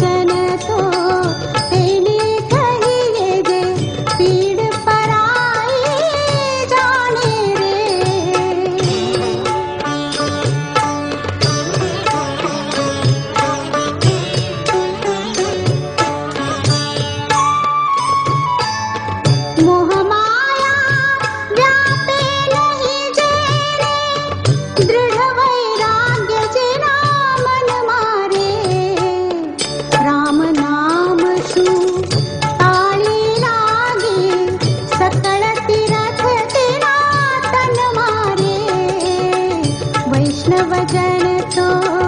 धन वज़न तो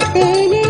ಕಾಣುತ್ತೇನೆ